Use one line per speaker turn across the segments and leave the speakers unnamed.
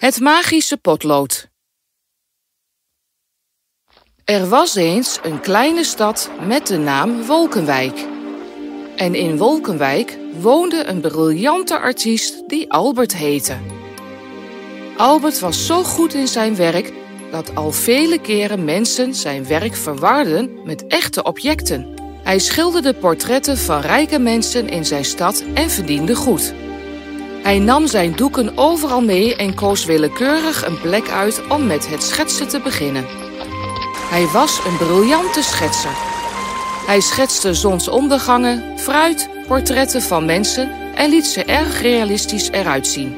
Het magische potlood. Er was eens een kleine stad met de naam Wolkenwijk. En in Wolkenwijk woonde een briljante artiest die Albert heette. Albert was zo goed in zijn werk dat al vele keren mensen zijn werk verwarden met echte objecten. Hij schilderde portretten van rijke mensen in zijn stad en verdiende goed. Hij nam zijn doeken overal mee en koos willekeurig een plek uit om met het schetsen te beginnen. Hij was een briljante schetser. Hij schetste zonsondergangen, fruit, portretten van mensen en liet ze erg realistisch eruit zien.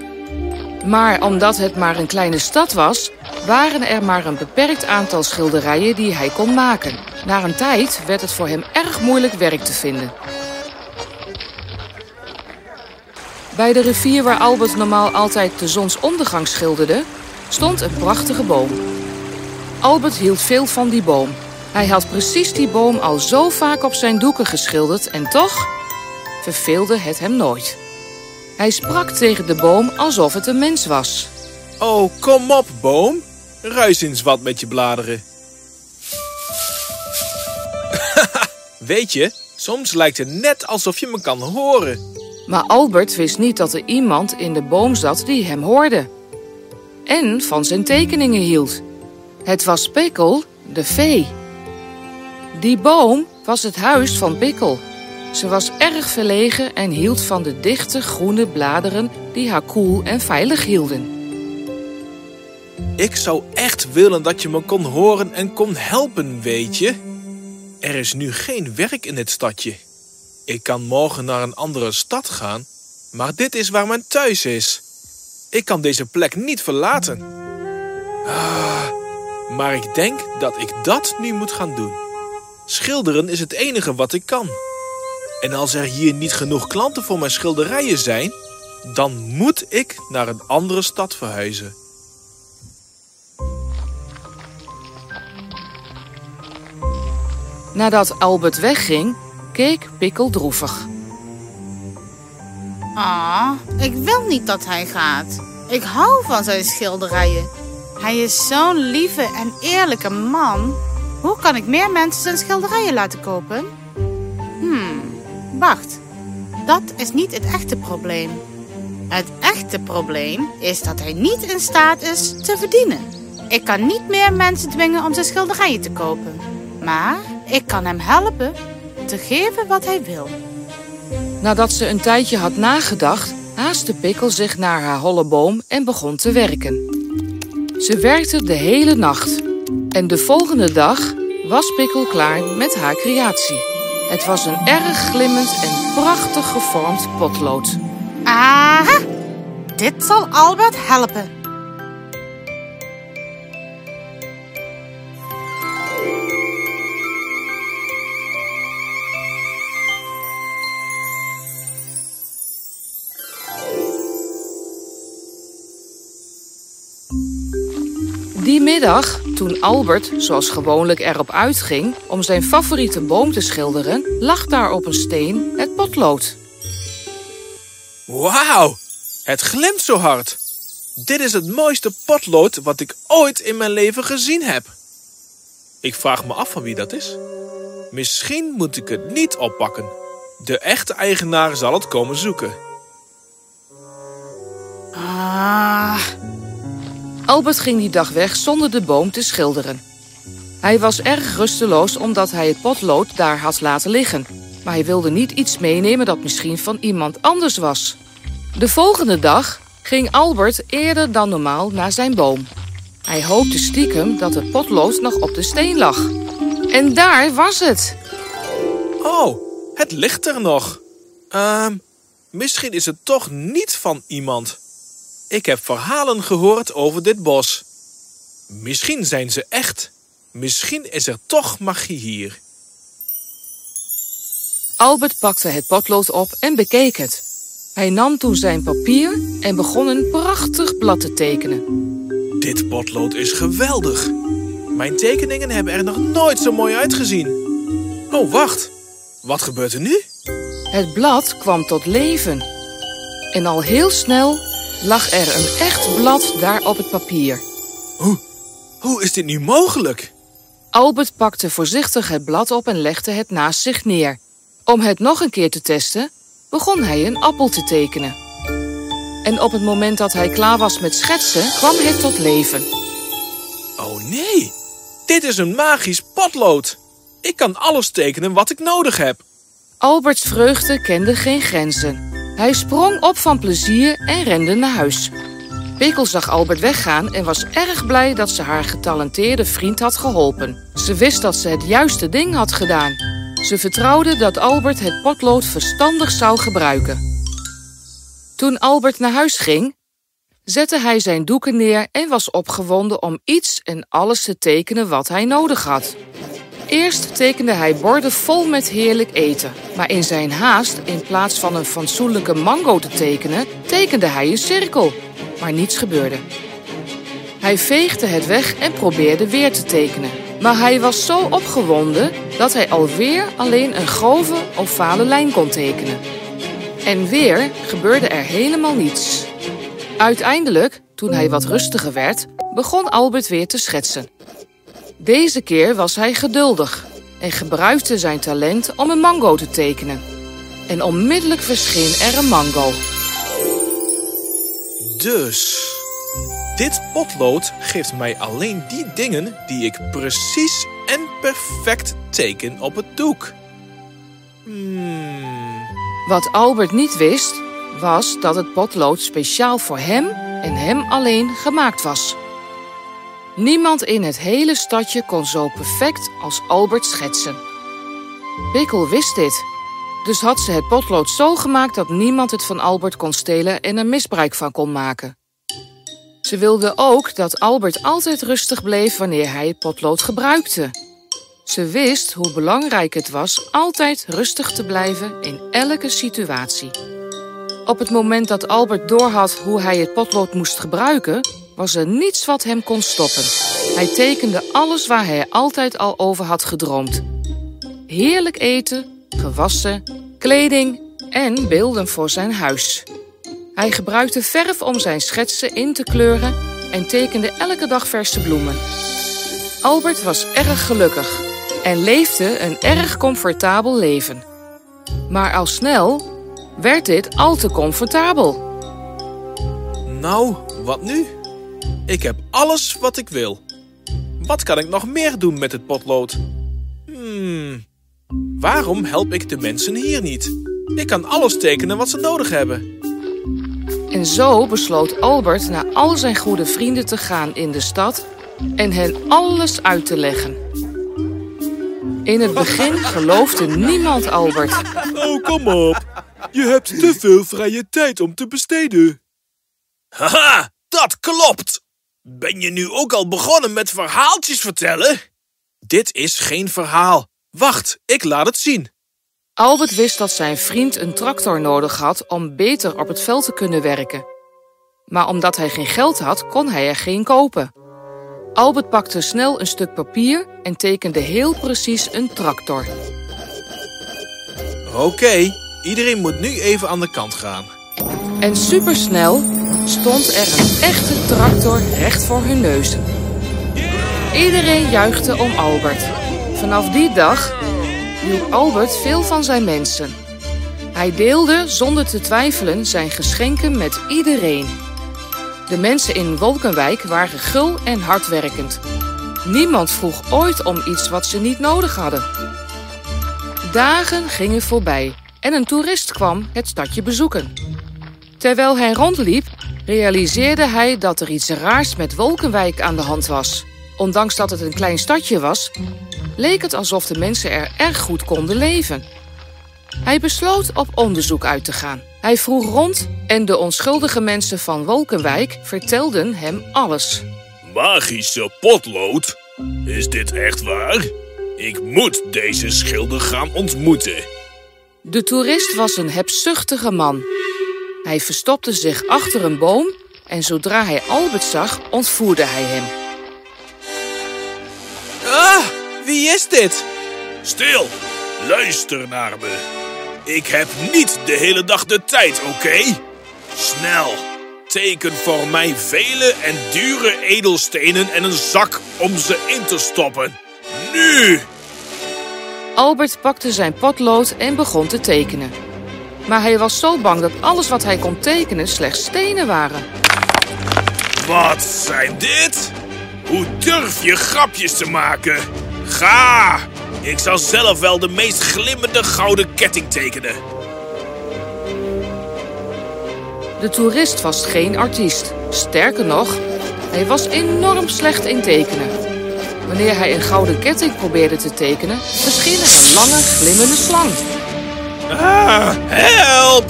Maar omdat het maar een kleine stad was, waren er maar een beperkt aantal schilderijen die hij kon maken. Na een tijd werd het voor hem erg moeilijk werk te vinden. Bij de rivier waar Albert normaal altijd de zonsondergang schilderde, stond een prachtige boom. Albert hield veel van die boom. Hij had precies die boom al zo vaak op zijn doeken geschilderd en toch verveelde het hem nooit. Hij sprak tegen de boom alsof het een mens was.
Oh, kom op, boom. Ruis eens wat met je bladeren. Weet je, soms lijkt het net alsof je me kan horen.
Maar Albert wist niet dat er iemand in de boom zat die hem hoorde. En van zijn tekeningen hield. Het was Pikkel, de vee. Die boom was het huis van Pikkel. Ze was erg verlegen en hield van de dichte groene bladeren die haar koel en veilig hielden.
Ik zou echt willen dat je me kon horen en kon helpen, weet je. Er is nu geen werk in dit stadje. Ik kan morgen naar een andere stad gaan, maar dit is waar mijn thuis is. Ik kan deze plek niet verlaten. Ah, maar ik denk dat ik dat nu moet gaan doen. Schilderen is het enige wat ik kan. En als er hier niet genoeg klanten voor mijn schilderijen zijn, dan moet ik naar een andere stad verhuizen.
Nadat Albert wegging, keek Pikkel droevig.
Ah, ik wil niet dat hij gaat. Ik hou van zijn schilderijen. Hij is zo'n lieve en eerlijke man. Hoe kan ik meer mensen zijn schilderijen laten kopen? Hmm, wacht. Dat is niet het echte probleem. Het echte probleem is dat hij niet in staat is te verdienen. Ik kan niet meer mensen dwingen om zijn schilderijen te kopen. Maar ik kan hem helpen te geven wat hij wil.
Nadat ze een tijdje had nagedacht, haastte Pikkel zich naar haar holle boom en begon te werken. Ze werkte de hele nacht. En de volgende dag was Pikkel klaar met haar creatie. Het was een erg glimmend en prachtig gevormd potlood.
Aha! Dit zal Albert helpen.
Middag, toen Albert, zoals gewoonlijk, erop uitging om zijn favoriete boom te schilderen, lag daar op een steen het potlood.
Wauw, het glimt zo hard. Dit is het mooiste potlood wat ik ooit in mijn leven gezien heb. Ik vraag me af van wie dat is. Misschien moet ik het niet oppakken. De echte eigenaar zal het komen zoeken.
Ah,
Albert ging die dag weg zonder de boom te schilderen. Hij was erg rusteloos omdat hij het potlood daar had laten liggen. Maar hij wilde niet iets meenemen dat misschien van iemand anders was. De volgende dag ging Albert eerder dan normaal naar zijn boom. Hij hoopte stiekem dat het potlood nog op de steen lag. En daar was het.
Oh, het ligt er nog. Ehm, misschien is het toch niet van iemand. Ik heb verhalen gehoord over dit bos. Misschien zijn ze echt. Misschien is er toch magie hier.
Albert pakte het potlood op en bekeek het. Hij nam toen zijn papier en begon een prachtig blad te tekenen.
Dit potlood is geweldig. Mijn tekeningen hebben er nog nooit zo mooi uitgezien. Oh, wacht. Wat gebeurt er nu?
Het blad kwam tot leven. En al heel snel lag er een echt blad daar op het papier.
Hoe, hoe is dit nu mogelijk?
Albert pakte voorzichtig het blad op en legde het naast zich neer. Om het nog een keer te testen, begon hij een appel te tekenen. En op het moment dat hij klaar was met schetsen, kwam het tot leven.
Oh nee, dit is een magisch potlood. Ik kan alles tekenen wat ik nodig heb.
Alberts vreugde kende geen grenzen. Hij sprong op van plezier en rende naar huis. Pikkel zag Albert weggaan en was erg blij dat ze haar getalenteerde vriend had geholpen. Ze wist dat ze het juiste ding had gedaan. Ze vertrouwde dat Albert het potlood verstandig zou gebruiken. Toen Albert naar huis ging, zette hij zijn doeken neer en was opgewonden om iets en alles te tekenen wat hij nodig had. Eerst tekende hij borden vol met heerlijk eten. Maar in zijn haast, in plaats van een fatsoenlijke mango te tekenen, tekende hij een cirkel. Maar niets gebeurde. Hij veegde het weg en probeerde weer te tekenen. Maar hij was zo opgewonden dat hij alweer alleen een grove, ovale lijn kon tekenen. En weer gebeurde er helemaal niets. Uiteindelijk, toen hij wat rustiger werd, begon Albert weer te schetsen. Deze keer was hij geduldig en gebruikte zijn talent om een mango te tekenen. En onmiddellijk verscheen er een mango.
Dus, dit potlood geeft mij alleen die dingen die ik precies en perfect teken op het doek. Hmm,
Wat Albert niet wist, was dat het potlood speciaal voor hem en hem alleen gemaakt was. Niemand in het hele stadje kon zo perfect als Albert schetsen. Pikkel wist dit, dus had ze het potlood zo gemaakt dat niemand het van Albert kon stelen en er misbruik van kon maken. Ze wilde ook dat Albert altijd rustig bleef wanneer hij het potlood gebruikte. Ze wist hoe belangrijk het was altijd rustig te blijven in elke situatie. Op het moment dat Albert doorhad hoe hij het potlood moest gebruiken, was er niets wat hem kon stoppen. Hij tekende alles waar hij altijd al over had gedroomd. Heerlijk eten, gewassen, kleding en beelden voor zijn huis. Hij gebruikte verf om zijn schetsen in te kleuren en tekende elke dag verse bloemen. Albert was erg gelukkig en leefde een erg comfortabel leven. Maar al snel werd dit al te comfortabel.
nou, wat nu? Ik heb alles wat ik wil. Wat kan ik nog meer doen met het potlood? Hmm, waarom help ik de mensen hier niet? Ik kan alles tekenen wat ze nodig hebben.
En zo besloot Albert naar al zijn goede vrienden te gaan in de stad en hen alles uit te leggen. In het begin geloofde niemand Albert.
Oh, kom op. Je hebt te veel vrije tijd om te besteden. Haha, dat klopt. Ben je nu ook al begonnen met verhaaltjes vertellen? Dit is geen verhaal. Wacht, ik laat het zien.
Albert wist dat zijn vriend een tractor nodig had om beter op het veld te kunnen werken. Maar omdat hij geen geld had, kon hij er geen kopen. Albert pakte snel een stuk papier en tekende heel precies een tractor.
Oké, iedereen moet nu even aan de kant gaan.
En supersnel stond er een echte tractor recht voor hun neuzen. Iedereen juichte om Albert. Vanaf die dag hield Albert veel van zijn mensen. Hij deelde zonder te twijfelen zijn geschenken met iedereen. De mensen in Wolkenwijk waren gul en hardwerkend. Niemand vroeg ooit om iets wat ze niet nodig hadden. Dagen gingen voorbij en een toerist kwam het stadje bezoeken. Terwijl hij rondliep, realiseerde hij dat er iets raars met Wolkenwijk aan de hand was. Ondanks dat het een klein stadje was, leek het alsof de mensen er erg goed konden leven. Hij besloot op onderzoek uit te gaan. Hij vroeg rond en de onschuldige mensen van Wolkenwijk vertelden hem alles.
Magische potlood? Is dit echt waar? Ik moet deze schilder gaan ontmoeten.
De toerist was een hebzuchtige man. Hij verstopte zich achter een boom en zodra hij Albert zag, ontvoerde hij hem.
Ah, wie is dit? Stil, luister naar me. Ik heb niet de hele dag de tijd, oké? Snel, Teken voor mij vele en dure edelstenen en een zak om ze in te stoppen. Nu!
Albert pakte zijn potlood en begon te tekenen. Maar hij was zo bang dat alles wat hij kon tekenen slechts stenen waren.
Wat zijn dit? Hoe durf je grapjes te maken? Ga! Ik zal zelf wel de meest glimmende gouden ketting tekenen.
De toerist was geen artiest. Sterker nog, hij was enorm slecht in tekenen. Wanneer hij een gouden ketting probeerde te tekenen, verscheen er een lange, glimmende slang.
Ah, help!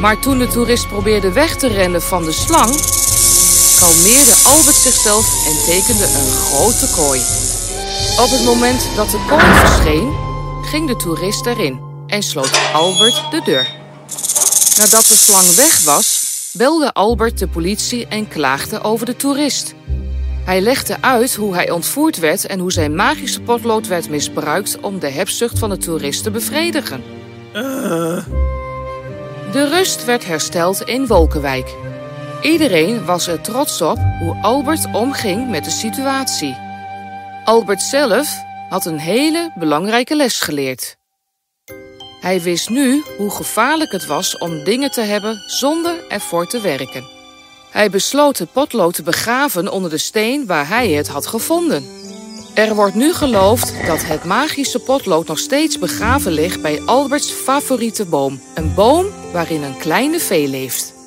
Maar toen de toerist probeerde weg te rennen van de slang, kalmeerde Albert zichzelf en tekende een grote kooi. Op het moment dat de kooi verscheen, ging de toerist erin en sloot Albert de deur. Nadat de slang weg was, belde Albert de politie en klaagde over de toerist. Hij legde uit hoe hij ontvoerd werd en hoe zijn magische potlood werd misbruikt om de hebzucht van de toerist te bevredigen. De rust werd hersteld in Wolkenwijk. Iedereen was er trots op hoe Albert omging met de situatie. Albert zelf had een hele belangrijke les geleerd. Hij wist nu hoe gevaarlijk het was om dingen te hebben zonder ervoor te werken. Hij besloot het potlood te begraven onder de steen waar hij het had gevonden. Er wordt nu geloofd dat het magische potlood nog steeds begraven ligt bij Alberts favoriete boom. Een boom waarin een kleine vee leeft.